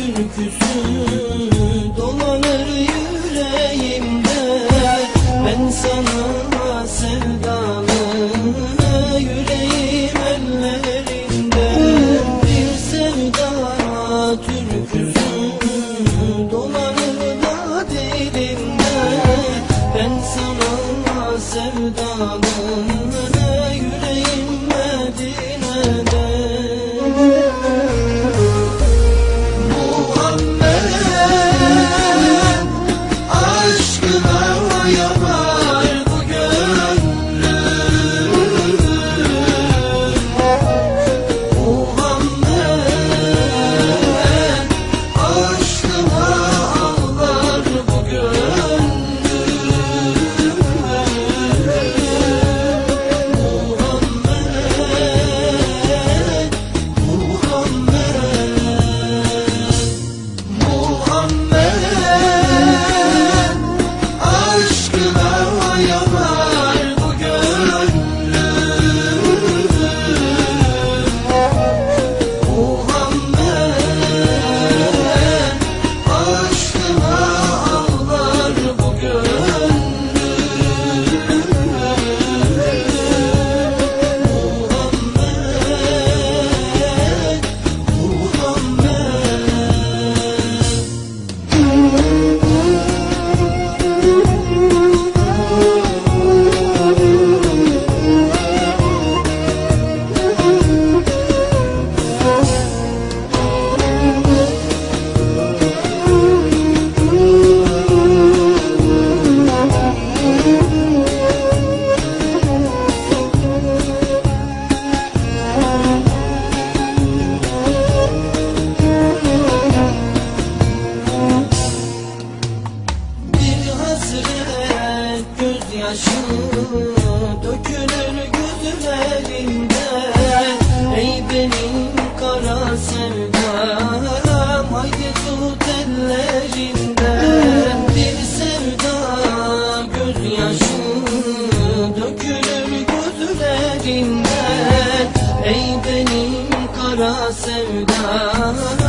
türküsü dolanır gözyaşı dökülür gözlerinde Ey benim kara sevdam haydi tut ellerinden Bir sevda gözyaşı dökülür gözlerinden Ey benim kara sevdam